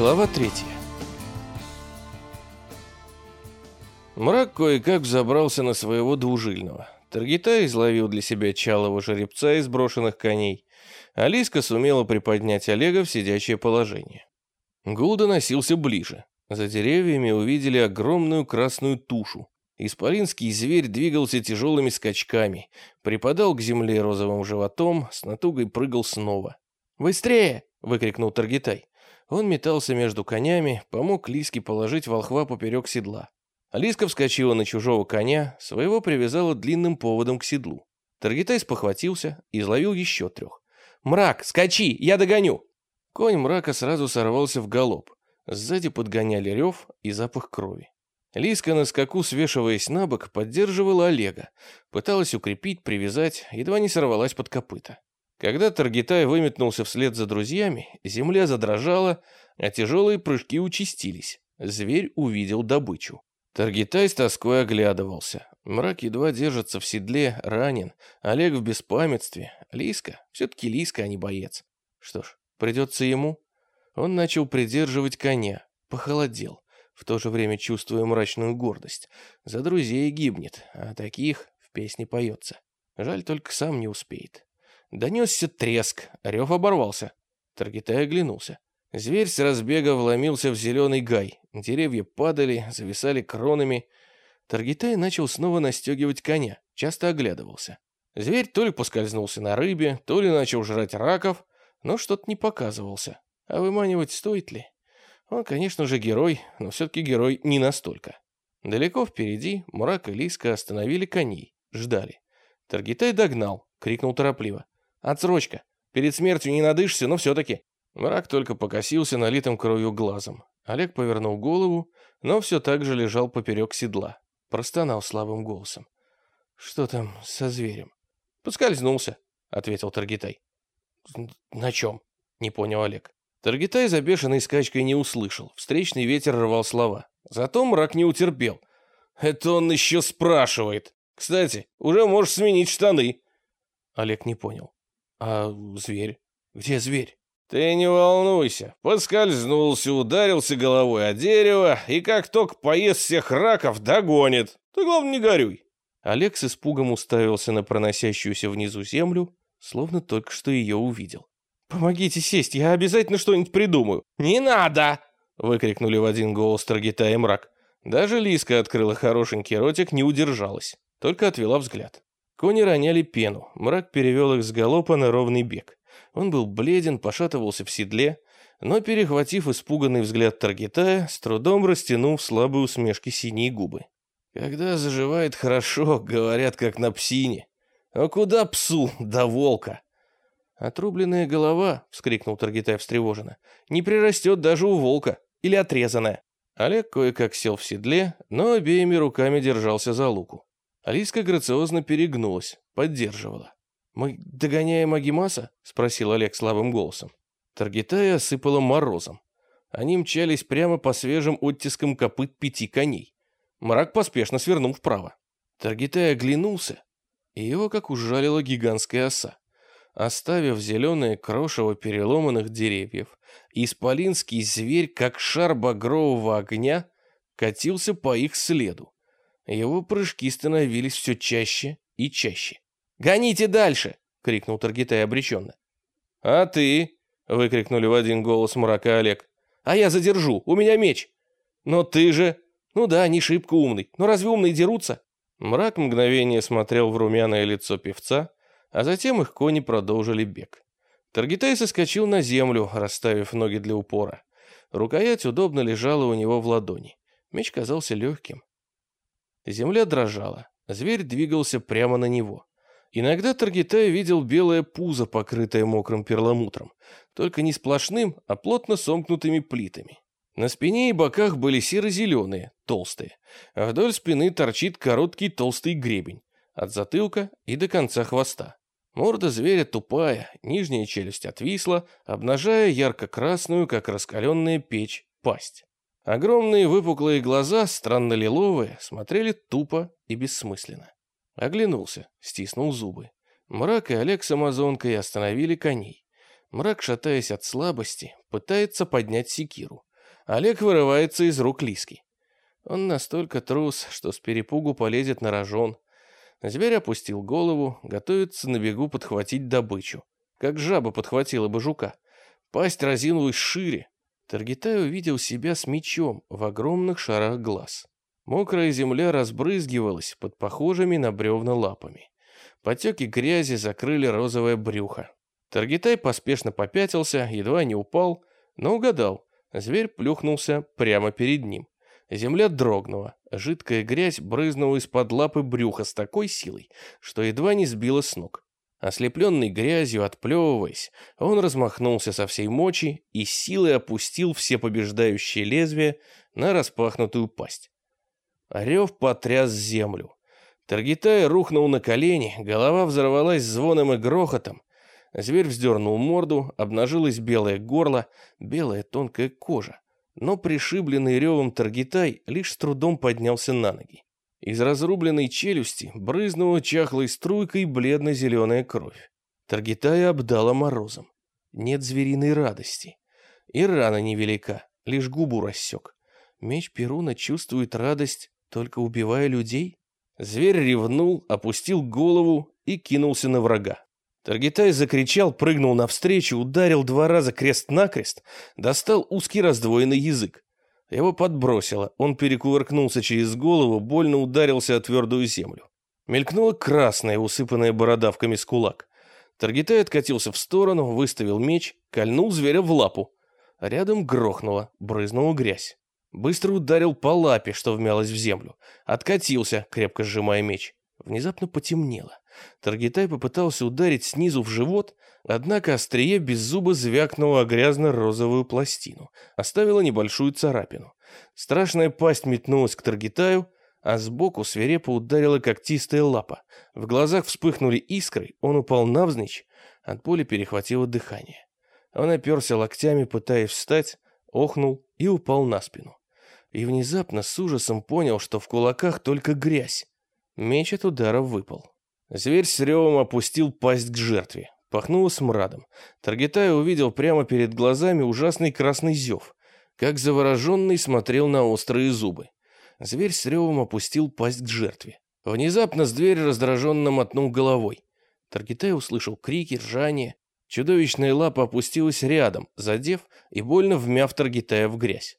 Глава третья. Мрак кое-как взобрался на своего двужильного. Таргита изловил для себя чалого жеребца из брошенных коней. Алиска сумела приподнять Олега в сидячее положение. Гул доносился ближе. За деревьями увидели огромную красную тушу. Исполинский зверь двигался тяжелыми скачками, припадал к земле розовым животом, с натугой прыгал снова. «Быстрее!» — выкрикнул Таргитай. Он метался между конями, помог Лиске положить волхва поперек седла. Лиска вскочила на чужого коня, своего привязала длинным поводом к седлу. Таргитай спохватился и изловил еще трех. «Мрак, скачи, я догоню!» Конь мрака сразу сорвался в галоп. Сзади подгоняли рев и запах крови. Лиска на скаку, свешиваясь на бок, поддерживала Олега. Пыталась укрепить, привязать, едва не сорвалась под копыта. Когда Таргитай выметнулся вслед за друзьями, земля задрожала, а тяжелые прыжки участились. Зверь увидел добычу. Таргитай с тоской оглядывался. Мрак едва держится в седле, ранен. Олег в беспамятстве. Лиска. Все-таки Лиска, а не боец. Что ж, придется ему. Он начал придерживать коня. Похолодел. В то же время чувствуя мрачную гордость. За друзей гибнет, а таких в песне поется. Жаль, только сам не успеет. Донесся треск, рев оборвался. Таргитай оглянулся. Зверь с разбега вломился в зеленый гай. Деревья падали, зависали кронами. Таргитай начал снова настегивать коня, часто оглядывался. Зверь то ли поскользнулся на рыбе, то ли начал жрать раков, но что-то не показывался. А выманивать стоит ли? Он, конечно же, герой, но все-таки герой не настолько. Далеко впереди Мурак и Лиска остановили коней, ждали. Таргитай догнал, крикнул торопливо. «Отсрочка! Перед смертью не надышься, но все-таки!» Мрак только покосился налитым кровью глазом. Олег повернул голову, но все так же лежал поперек седла. Простонал слабым голосом. «Что там со зверем?» «Поскользнулся», — ответил Таргитай. «На чем?» — не понял Олег. Таргитай за бешеной скачкой не услышал. Встречный ветер рвал слова. Зато мрак не утерпел. «Это он еще спрашивает. Кстати, уже можешь сменить штаны». Олег не понял. «А зверь? Где зверь?» «Ты не волнуйся. Поскользнулся, ударился головой о дерево, и как только поест всех раков, догонит. Ты, главное, не горюй». Олег с испугом уставился на проносящуюся внизу землю, словно только что ее увидел. «Помогите сесть, я обязательно что-нибудь придумаю». «Не надо!» — выкрикнули в один голос Таргита и мрак. Даже Лиска открыла хорошенький ротик, не удержалась, только отвела взгляд. Кони роняли пену, мрак перевел их с галопа на ровный бег. Он был бледен, пошатывался в седле, но, перехватив испуганный взгляд Таргитая, с трудом растянул в слабой усмешке синие губы. «Когда заживает хорошо, говорят, как на псине. А куда псу, да волка?» «Отрубленная голова», — вскрикнул Таргитай встревоженно, — «не прирастет даже у волка. Или отрезанная». Олег кое-как сел в седле, но обеими руками держался за луку. Алиска грациозно перегнулась, поддерживала. «Мы догоняем Агимаса?» — спросил Олег слабым голосом. Таргитая осыпала морозом. Они мчались прямо по свежим оттискам копыт пяти коней. Мрак поспешно свернул вправо. Таргитай оглянулся, и его как ужалила гигантская оса. Оставив зеленое крошево переломанных деревьев, исполинский зверь, как шар багрового огня, катился по их следу. Его прыжки становились все чаще и чаще. «Гоните дальше!» — крикнул Таргитай обреченно. «А ты?» — выкрикнули в один голос мрака Олег. «А я задержу, у меня меч!» «Но ты же...» «Ну да, не шибко умный, но разве умные дерутся?» Мрак мгновение смотрел в румяное лицо певца, а затем их кони продолжили бег. Таргитай соскочил на землю, расставив ноги для упора. Рукоять удобно лежала у него в ладони. Меч казался легким. Земля дрожала. Зверь двигался прямо на него. Иногда Таргитай видел белое пузо, покрытое мокрым перламутром, только не сплошным, а плотно сомкнутыми плитами. На спине и боках были серо-зеленые, толстые, а вдоль спины торчит короткий толстый гребень, от затылка и до конца хвоста. Морда зверя тупая, нижняя челюсть отвисла, обнажая ярко-красную, как раскаленная печь, пасть. Огромные выпуклые глаза, странно лиловые, смотрели тупо и бессмысленно. Оглянулся, стиснул зубы. Мрак и Олег с амазонкой остановили коней. Мрак, шатаясь от слабости, пытается поднять секиру. Олег вырывается из рук Лиски. Он настолько трус, что с перепугу полезет на рожон. Зверь опустил голову, готовится на бегу подхватить добычу. Как жаба подхватила бы жука. Пасть разинулась шире. Таргитай увидел себя с мечом в огромных шарах глаз. Мокрая земля разбрызгивалась под похожими на бревна лапами. Потеки грязи закрыли розовое брюхо. Таргитай поспешно попятился, едва не упал, но угадал. Зверь плюхнулся прямо перед ним. Земля дрогнула, жидкая грязь брызнула из-под лапы брюха с такой силой, что едва не сбила с ног. Ослепленный грязью, отплевываясь, он размахнулся со всей мочи и силой опустил все побеждающие лезвия на распахнутую пасть. Рев потряс землю. Таргитай рухнул на колени, голова взорвалась звоном и грохотом. Зверь вздернул морду, обнажилось белое горло, белая тонкая кожа. Но пришибленный ревом Таргитай лишь с трудом поднялся на ноги. Из разрубленной челюсти брызнула чахлой струйкой бледно-зеленая кровь. Таргитая обдала морозом. Нет звериной радости. И рана невелика, лишь губу рассек. Меч Перуна чувствует радость, только убивая людей? Зверь ревнул, опустил голову и кинулся на врага. Таргитай закричал, прыгнул навстречу, ударил два раза крест-накрест, достал узкий раздвоенный язык. Его подбросило, он перекувыркнулся через голову, больно ударился о твердую землю. Мелькнула красная, усыпанная бородавками с кулак. Таргитай откатился в сторону, выставил меч, кольнул зверя в лапу. Рядом грохнуло, брызнула грязь. Быстро ударил по лапе, что вмялось в землю. Откатился, крепко сжимая меч. Внезапно потемнело. Таргитай попытался ударить снизу в живот, однако острие без зуба звякнуло о грязно-розовую пластину, оставило небольшую царапину. Страшная пасть метнулась к Таргитаю, а сбоку свирепо ударила когтистая лапа. В глазах вспыхнули искры, он упал навзничь, от боли перехватило дыхание. Он оперся локтями, пытаясь встать, охнул и упал на спину и внезапно с ужасом понял, что в кулаках только грязь. Меч от удара выпал. Зверь с ревом опустил пасть к жертве. Пахнуло смрадом. Таргитай увидел прямо перед глазами ужасный красный зев. Как завороженный смотрел на острые зубы. Зверь с ревом опустил пасть к жертве. Внезапно с двери раздраженно мотнул головой. Таргитай услышал крики, ржание. Чудовищная лапа опустилась рядом, задев и больно вмяв Таргитая в грязь.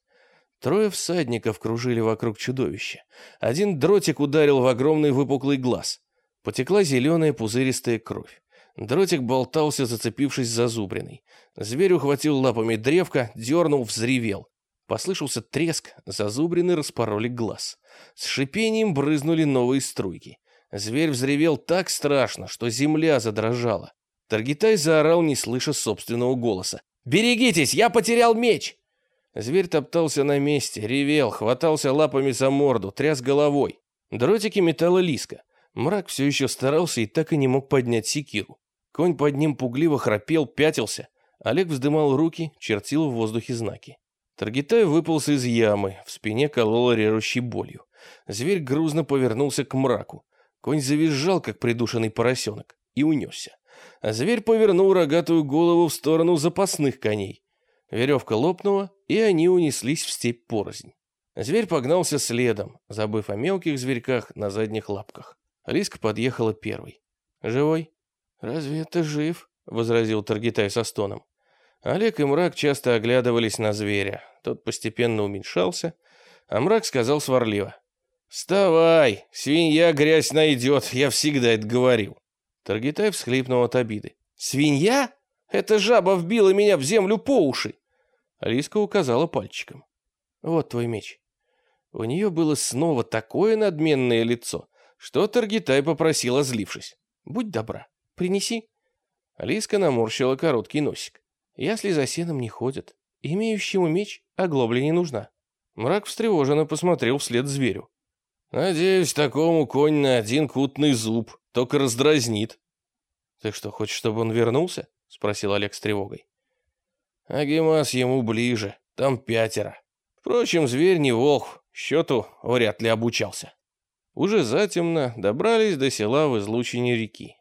Трое всадников кружили вокруг чудовища. Один дротик ударил в огромный выпуклый глаз. Потекла зеленая пузыристая кровь. Дротик болтался, зацепившись за зубриной. Зверь ухватил лапами древко, дернул, взревел. Послышался треск, зазубрины распороли глаз. С шипением брызнули новые струйки. Зверь взревел так страшно, что земля задрожала. Таргитай заорал, не слыша собственного голоса. «Берегитесь, я потерял меч!» Зверь топтался на месте, ревел, хватался лапами за морду, тряс головой. Дротики металла лиска. Мрак все еще старался и так и не мог поднять секиру. Конь под ним пугливо храпел, пятился. Олег вздымал руки, чертил в воздухе знаки. Таргитай выполз из ямы, в спине кололо режущей болью. Зверь грузно повернулся к мраку. Конь завизжал, как придушенный поросенок, и унесся. А зверь повернул рогатую голову в сторону запасных коней. Веревка лопнула, и они унеслись в степь порознь. Зверь погнался следом, забыв о мелких зверьках на задних лапках. Лиска подъехала первой. «Живой?» «Разве это жив?» — возразил Таргитай со стоном. Олег и Мрак часто оглядывались на зверя. Тот постепенно уменьшался, а Мрак сказал сварливо. «Вставай! Свинья грязь найдет, я всегда это говорил». Таргитай всхлипнул от обиды. «Свинья? Эта жаба вбила меня в землю по уши!» Алиска указала пальчиком. «Вот твой меч». У нее было снова такое надменное лицо, что Таргитай попросил, озлившись. «Будь добра, принеси». Алиска наморщила короткий носик. «Ясли за сеном не ходят. Имеющему меч оглобля не нужна». Мрак встревоженно посмотрел вслед зверю. «Надеюсь, такому конь на один кутный зуб только раздразнит». «Ты что, хочешь, чтобы он вернулся?» — спросил Олег с тревогой. Агимас ему ближе, там пятеро. Впрочем, зверь не волк, счету вряд ли обучался. Уже затемно добрались до села в излучине реки.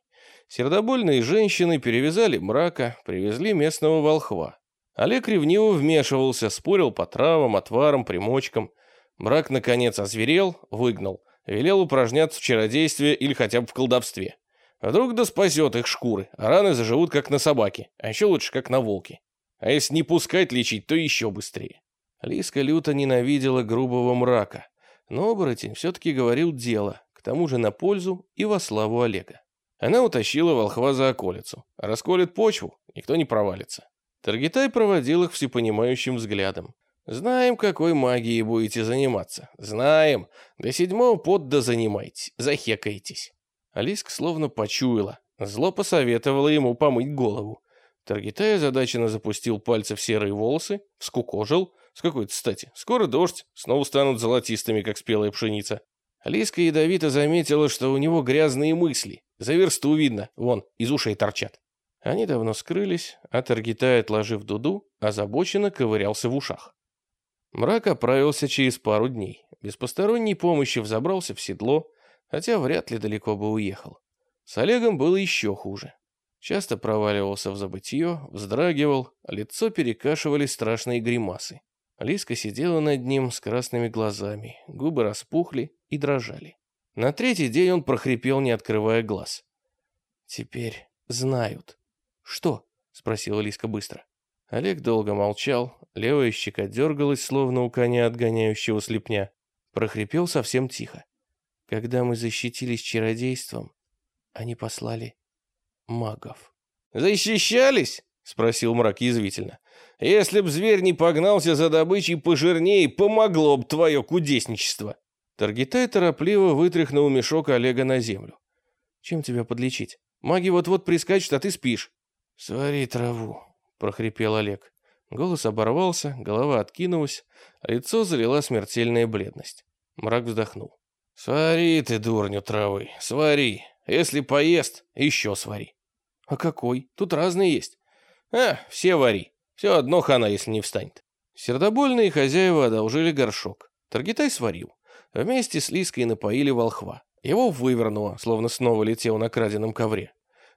Сердобольные женщины перевязали мрака, привезли местного волхва. Олег ревниво вмешивался, спорил по травам, отварам, примочкам. Брак, наконец, озверел, выгнал. Велел упражняться в чародействе или хотя бы в колдовстве. Вдруг да спасет их шкуры, а раны заживут как на собаке, а еще лучше как на волке. А если не пускать лечить, то еще быстрее. Лиска люто ненавидела грубого мрака, но оборотень все-таки говорил дело, к тому же на пользу и во славу Олега. Она утащила волхва за околицу. Расколет почву, никто не провалится. Таргитай проводил их всепонимающим взглядом. «Знаем, какой магией будете заниматься. Знаем. До седьмого подда занимайтесь, захекаетесь». Алиска словно почуяла. Зло посоветовало ему помыть голову. Таргитай озадаченно запустил пальцы в серые волосы, вскукожил. С какой-то стати. Скоро дождь, снова станут золотистыми, как спелая пшеница. Алиска ядовито заметила, что у него грязные мысли. За версту видно, вон, из ушей торчат. Они давно скрылись, а Таргитай, отложив дуду, озабоченно ковырялся в ушах. Мрак оправился через пару дней. Без посторонней помощи взобрался в седло, хотя вряд ли далеко бы уехал. С Олегом было еще хуже. Часто проваливался в забытье, вздрагивал, лицо перекашивали страшные гримасы. Лиска сидела над ним с красными глазами, губы распухли и дрожали. На третий день он прохрипел, не открывая глаз. «Теперь знают». «Что?» — спросила Лиска быстро. Олег долго молчал, левая щека дергалась, словно у коня, отгоняющего слепня. Прохрипел совсем тихо. Когда мы защитились чародейством, они послали магов. «Защищались?» — спросил мрак язвительно. «Если б зверь не погнался за добычей пожирнее, помогло б твое кудесничество». Таргитай торопливо вытряхнул мешок Олега на землю. «Чем тебя подлечить? Маги вот-вот прискачут, а ты спишь». «Свари траву», прохрипел Олег. Голос оборвался, голова откинулась, лицо залила смертельная бледность. Мрак вздохнул. «Свари ты, дурню травы, свари. Если поест, еще свари». «А какой? Тут разные есть». «А, все вари. Все одно хана, если не встанет». Сердобольные хозяева одолжили горшок. Таргитай сварил. Вместе с Лиской напоили волхва. Его вывернуло, словно снова летел на краденом ковре.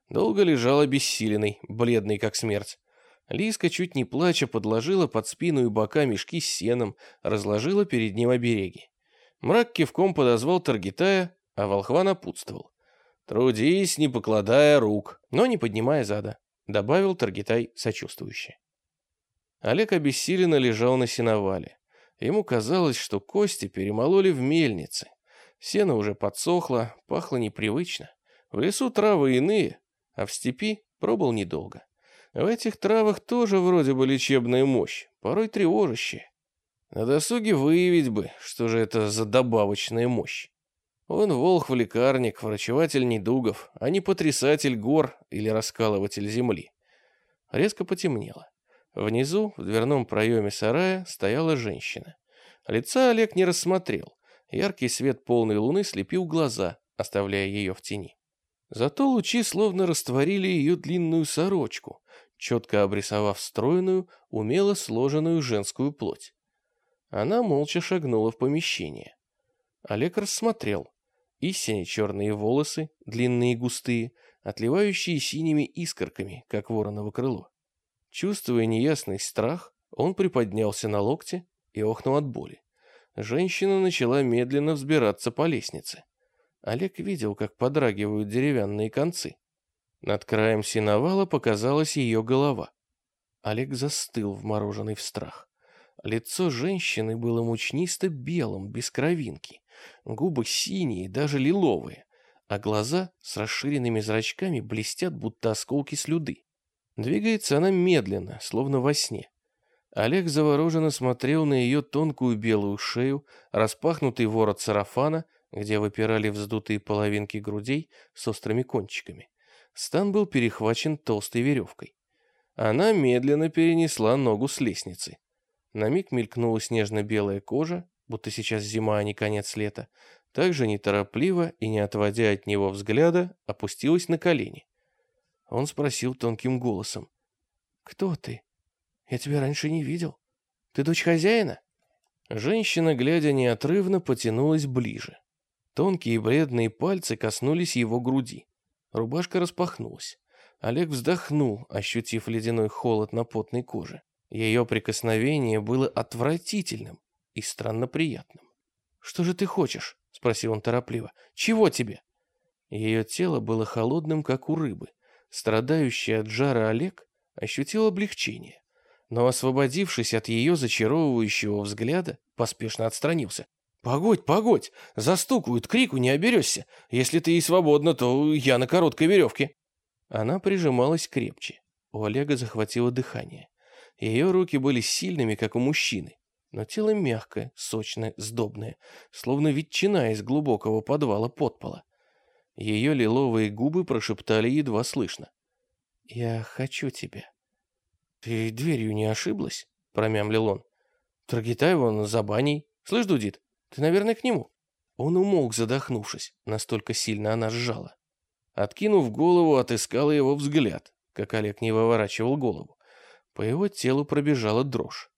Долго лежал обессиленный, бледный как смерть. Лиска, чуть не плача, подложила под спину и бока мешки с сеном, разложила перед ним обереги. Мрак кивком подозвал Таргитая, а волхва напутствовал. «Трудись, не покладая рук, но не поднимая зада», — добавил Таргитай сочувствующе. Олег обессиленно лежал на сеновале. Ему казалось, что кости перемололи в мельнице. Сено уже подсохло, пахло непривычно. В лесу травы иные, а в степи пробыл недолго. В этих травах тоже вроде бы лечебная мощь, порой тревожащая. На досуге выявить бы, что же это за добавочная мощь. Он волхв-лекарник, врачеватель недугов, а не потрясатель гор или раскалыватель земли. Резко потемнело. Внизу, в дверном проеме сарая, стояла женщина. Лица Олег не рассмотрел. Яркий свет полной луны слепил глаза, оставляя ее в тени. Зато лучи словно растворили ее длинную сорочку, четко обрисовав стройную, умело сложенную женскую плоть. Она молча шагнула в помещение. Олег рассмотрел. Истине черные волосы, длинные и густые, отливающие синими искорками, как вороново крыло. Чувствуя неясный страх, он приподнялся на локте и охнул от боли. Женщина начала медленно взбираться по лестнице. Олег видел, как подрагивают деревянные концы. Над краем синовала показалась ее голова. Олег застыл, вмороженный в страх. Лицо женщины было мучнисто-белым, без кровинки. Губы синие, даже лиловые, а глаза с расширенными зрачками блестят, будто осколки слюды. Двигается она медленно, словно во сне. Олег завороженно смотрел на ее тонкую белую шею, распахнутый ворот сарафана, где выпирали вздутые половинки грудей с острыми кончиками. Стан был перехвачен толстой веревкой. Она медленно перенесла ногу с лестницы. На миг мелькнула снежно-белая кожа, будто сейчас зима, а не конец лета. Также неторопливо и не отводя от него взгляда, опустилась на колени. Он спросил тонким голосом. «Кто ты? Я тебя раньше не видел. Ты дочь хозяина?» Женщина, глядя неотрывно, потянулась ближе. Тонкие бледные пальцы коснулись его груди. Рубашка распахнулась. Олег вздохнул, ощутив ледяной холод на потной коже. Ее прикосновение было отвратительным и странно приятным. «Что же ты хочешь?» — спросил он торопливо. «Чего тебе?» Ее тело было холодным, как у рыбы. Страдающий от жара Олег ощутил облегчение, но, освободившись от ее зачаровывающего взгляда, поспешно отстранился. «Погодь, погодь! Застукают, крику не оберешься. Если ты и свободна, то я на короткой веревке». Она прижималась крепче. У Олега захватило дыхание. Ее руки были сильными, как у мужчины, но тело мягкое, сочное, сдобное, словно ветчина из глубокого подвала подпола. Ее лиловые губы прошептали едва слышно. «Я хочу тебя». «Ты дверью не ошиблась?» — промямлил он. «Таргитай вон за баней. Слышь, Дудит, ты, наверное, к нему?» Он умолк, задохнувшись, настолько сильно она сжала. Откинув голову, отыскала его взгляд, как Олег не выворачивал голову. По его телу пробежала дрожь.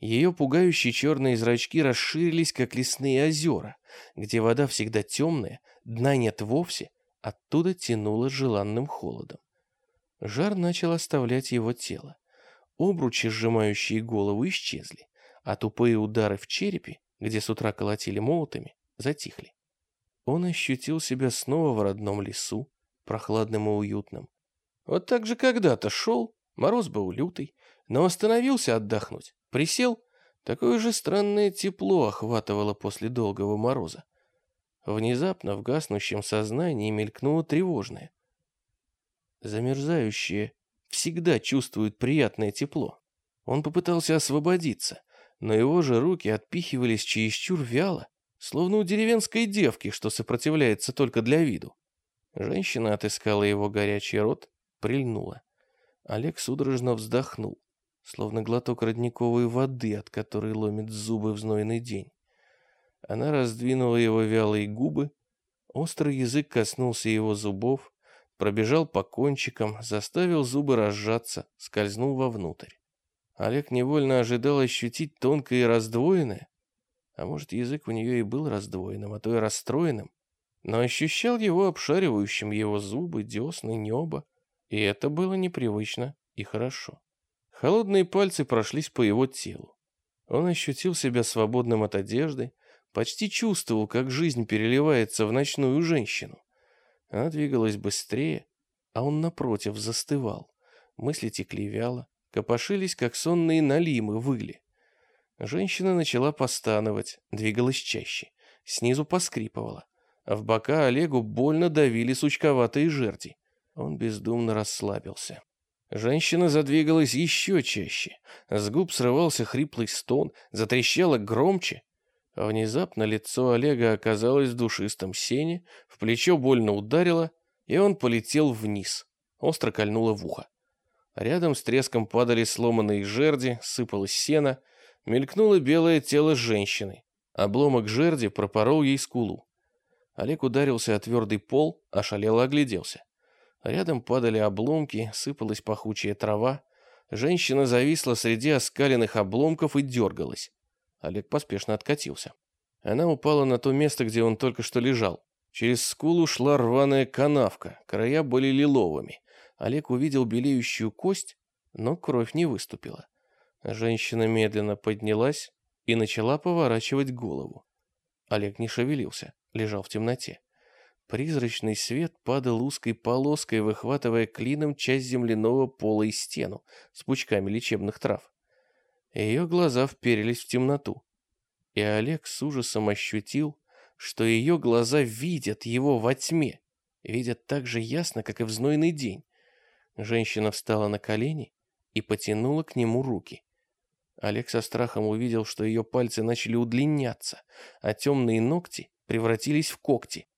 Ее пугающие черные зрачки расширились, как лесные озера, где вода всегда темная, дна нет вовсе, оттуда тянуло желанным холодом. Жар начал оставлять его тело. Обручи, сжимающие голову, исчезли, а тупые удары в черепе, где с утра колотили молотами, затихли. Он ощутил себя снова в родном лесу, прохладным и уютным. Вот так же когда-то шел, мороз был лютый, но остановился отдохнуть, присел, такое же странное тепло охватывало после долгого мороза. Внезапно в гаснущем сознании мелькнуло тревожное. Замерзающие всегда чувствуют приятное тепло. Он попытался освободиться, но его же руки отпихивались чересчур вяло, словно у деревенской девки, что сопротивляется только для виду. Женщина отыскала его горячий рот, прильнула. Олег судорожно вздохнул словно глоток родниковой воды, от которой ломит зубы в знойный день. Она раздвинула его вялые губы, острый язык коснулся его зубов, пробежал по кончикам, заставил зубы разжаться, скользнул вовнутрь. Олег невольно ожидал ощутить тонкое и раздвоенное, а может, язык у нее и был раздвоенным, а то и расстроенным, но ощущал его обшаривающим его зубы, десны, небо, и это было непривычно и хорошо. Холодные пальцы прошлись по его телу. Он ощутил себя свободным от одежды, почти чувствовал, как жизнь переливается в ночную женщину. Она двигалась быстрее, а он, напротив, застывал. Мысли текли вяло, копошились, как сонные налимы, выли. Женщина начала постановать, двигалась чаще, снизу поскрипывала. А в бока Олегу больно давили сучковатые жерди. Он бездумно расслабился. Женщина задвигалась еще чаще. С губ срывался хриплый стон, затрещало громче. Внезапно лицо Олега оказалось в душистом сене, в плечо больно ударило, и он полетел вниз. Остро кольнуло в ухо. Рядом с треском падали сломанные жерди, сыпалось сено, мелькнуло белое тело женщины. Обломок жерди пропорол ей скулу. Олег ударился о твердый пол, ошалело огляделся. Рядом падали обломки, сыпалась пахучая трава. Женщина зависла среди оскаленных обломков и дергалась. Олег поспешно откатился. Она упала на то место, где он только что лежал. Через скулу шла рваная канавка, края были лиловыми. Олег увидел белеющую кость, но кровь не выступила. Женщина медленно поднялась и начала поворачивать голову. Олег не шевелился, лежал в темноте. Призрачный свет падал узкой полоской, выхватывая клином часть земляного пола и стену с пучками лечебных трав. Ее глаза вперились в темноту. И Олег с ужасом ощутил, что ее глаза видят его во тьме, видят так же ясно, как и в знойный день. Женщина встала на колени и потянула к нему руки. Олег со страхом увидел, что ее пальцы начали удлиняться, а темные ногти превратились в когти.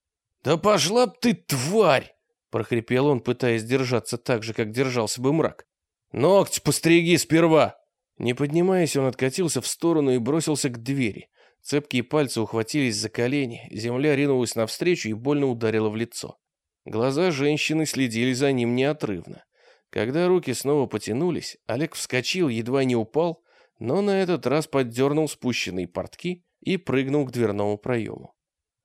«Да пошла б ты, тварь!» — прохрипел он, пытаясь держаться так же, как держался бы мрак. «Ногти постриги сперва!» Не поднимаясь, он откатился в сторону и бросился к двери. Цепкие пальцы ухватились за колени, земля ринулась навстречу и больно ударила в лицо. Глаза женщины следили за ним неотрывно. Когда руки снова потянулись, Олег вскочил, едва не упал, но на этот раз поддернул спущенные портки и прыгнул к дверному проему.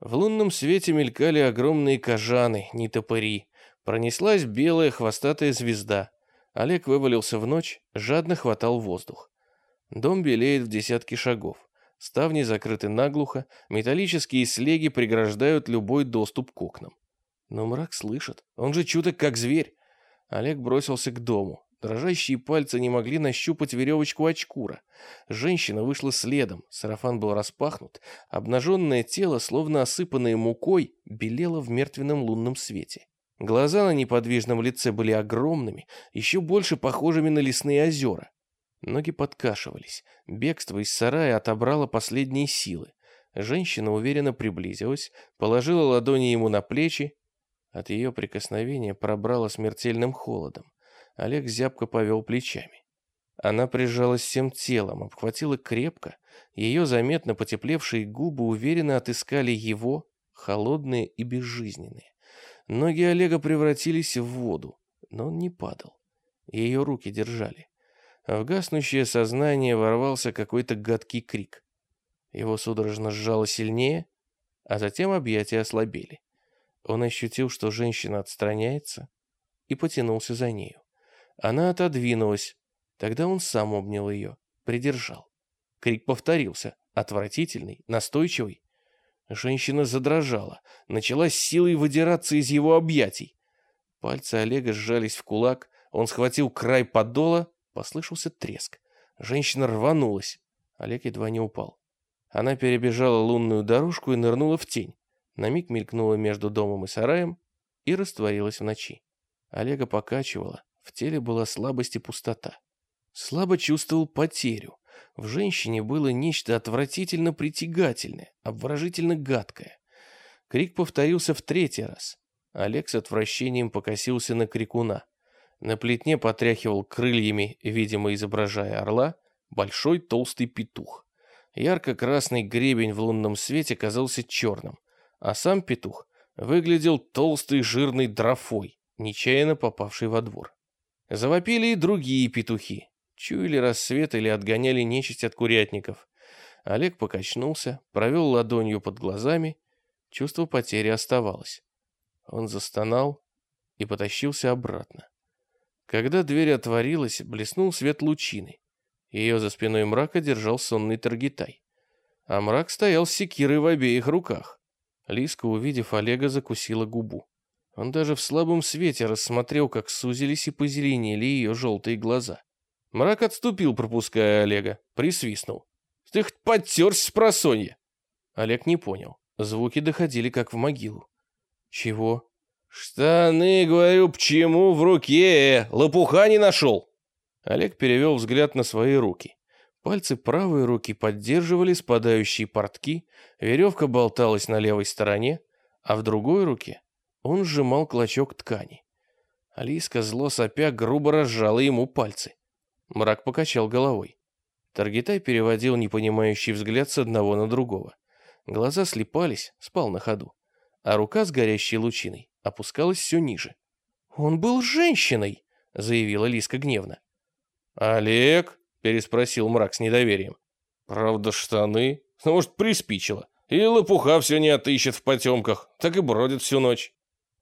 В лунном свете мелькали огромные кожаны, не топыри. Пронеслась белая хвостатая звезда. Олег вывалился в ночь, жадно хватал воздух. Дом белеет в десятки шагов. Ставни закрыты наглухо, металлические слеги преграждают любой доступ к окнам. Но мрак слышит, он же чуток как зверь. Олег бросился к дому. Дрожащие пальцы не могли нащупать веревочку очкура. Женщина вышла следом, сарафан был распахнут, обнаженное тело, словно осыпанное мукой, белело в мертвенном лунном свете. Глаза на неподвижном лице были огромными, еще больше похожими на лесные озера. Ноги подкашивались. Бегство из сарая отобрало последние силы. Женщина уверенно приблизилась, положила ладони ему на плечи. От ее прикосновения пробрало смертельным холодом. Олег зябко повел плечами. Она прижалась всем телом, обхватила крепко. Ее заметно потеплевшие губы уверенно отыскали его, холодные и безжизненные. Ноги Олега превратились в воду, но он не падал. Ее руки держали. В гаснущее сознание ворвался какой-то гадкий крик. Его судорожно сжало сильнее, а затем объятия ослабели. Он ощутил, что женщина отстраняется, и потянулся за нею. Она отодвинулась. Тогда он сам обнял ее, придержал. Крик повторился, отвратительный, настойчивый. Женщина задрожала, начала с силой выдираться из его объятий. Пальцы Олега сжались в кулак, он схватил край подола Послышался треск. Женщина рванулась. Олег едва не упал. Она перебежала лунную дорожку и нырнула в тень. На миг мелькнула между домом и сараем и растворилась в ночи. Олега покачивала. В теле была слабость и пустота. Слабо чувствовал потерю. В женщине было нечто отвратительно притягательное, обворожительно гадкое. Крик повторился в третий раз. Олег с отвращением покосился на крикуна. На плетне потряхивал крыльями, видимо, изображая орла, большой толстый петух. Ярко-красный гребень в лунном свете казался черным, а сам петух выглядел толстой жирной дрофой, нечаянно попавшей во двор. Завопили и другие петухи. Чуяли рассвет или отгоняли нечисть от курятников. Олег покачнулся, провел ладонью под глазами. Чувство потери оставалось. Он застонал и потащился обратно. Когда дверь отворилась, блеснул свет лучины. Ее за спиной мрака держал сонный Таргитай. А мрак стоял с секирой в обеих руках. Лиска, увидев Олега, закусила губу. Он даже в слабом свете рассмотрел, как сузились и позеленели ее желтые глаза. Мрак отступил, пропуская Олега, присвистнул. «Ты хоть подтерся с просонья!» Олег не понял. Звуки доходили, как в могилу. «Чего?» «Штаны, говорю, почему в руке? Лопуха не нашел!» Олег перевел взгляд на свои руки. Пальцы правой руки поддерживали спадающие портки, веревка болталась на левой стороне, а в другой руке он сжимал клочок ткани. Алиска зло сопя грубо разжала ему пальцы. Мрак покачал головой. Таргитай переводил непонимающий взгляд с одного на другого. Глаза слепались, спал на ходу, а рука с горящей лучиной опускалась все ниже. «Он был женщиной!» — заявила Лиска гневно. «Олег?» — переспросил мрак с недоверием. «Правда, штаны? Ну, может, приспичило. И лопуха все не отыщет в потемках, так и бродит всю ночь».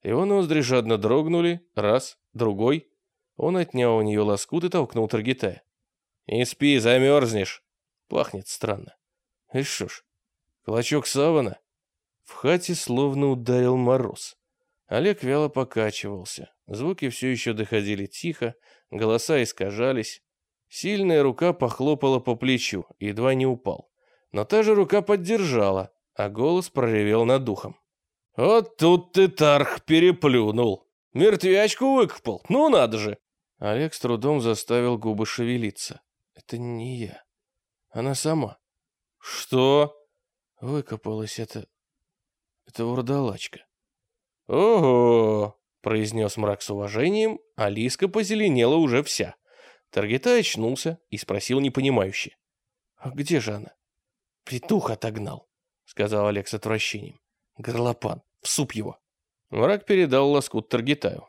Его ноздри жадно дрогнули, раз, другой. Он отнял у нее лоскут и толкнул Таргитая. «Не спи, замерзнешь!» Пахнет странно. И что ж, клочок савана? В хате словно ударил мороз. Олег вяло покачивался. Звуки все еще доходили тихо, голоса искажались. Сильная рука похлопала по плечу, едва не упал. Но та же рука поддержала, а голос проревел над духом. «Вот тут ты, Тарх, переплюнул! Мертвячку выкопал, ну надо же!» Олег с трудом заставил губы шевелиться. «Это не я. Она сама». «Что?» Выкопалась это... Это вурдалачка. «Ого!» — произнес мрак с уважением, а Лиска позеленела уже вся. Таргета очнулся и спросил непонимающе. «А где же она?» «Петух отогнал», — сказал Олег с отвращением. «Горлопан, в суп его». Мрак передал лоскут Таргетаю.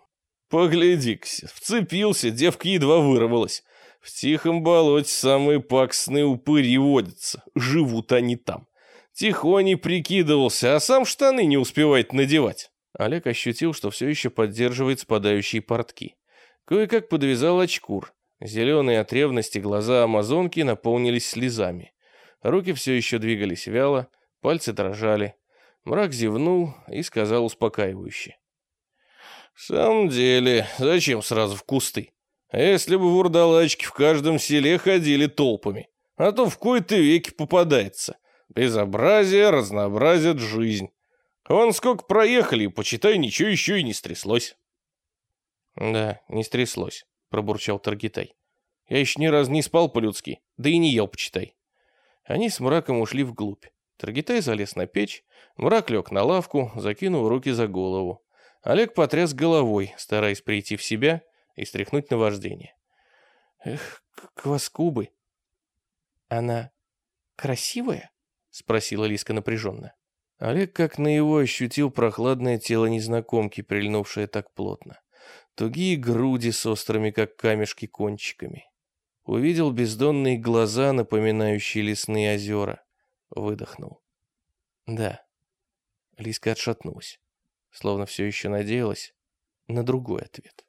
«Погляди-ка, вцепился, девка едва вырвалась. В тихом болоте самые пакостные упыри водятся, живут они там. Тихоней прикидывался, а сам штаны не успевает надевать». Олег ощутил, что все еще поддерживает спадающие портки. Кое-как подвязал очкур. Зеленые от ревности глаза амазонки наполнились слезами. Руки все еще двигались вяло, пальцы дрожали. Мрак зевнул и сказал успокаивающе. «В самом деле, зачем сразу в кусты? Если бы вурдалачки в каждом селе ходили толпами? А то в кои-то веки попадается. Безобразие разнообразит жизнь. Вон сколько проехали, почитай, ничего еще и не стряслось». «Да, не стряслось», — пробурчал Таргитай. «Я еще ни разу не спал по-людски, да и не ел, почитай». Они с мраком ушли вглубь. Таргитай залез на печь, мрак лег на лавку, закинул руки за голову. Олег потряс головой, стараясь прийти в себя и стряхнуть наваждение. «Эх, кваскубы!» «Она красивая?» — спросила Лиска напряженно. Олег как на его ощутил прохладное тело незнакомки, прильнувшее так плотно. Тугие груди с острыми, как камешки, кончиками. Увидел бездонные глаза, напоминающие лесные озера. Выдохнул. Да. Лиска отшатнулась, словно все еще надеялась на другой ответ.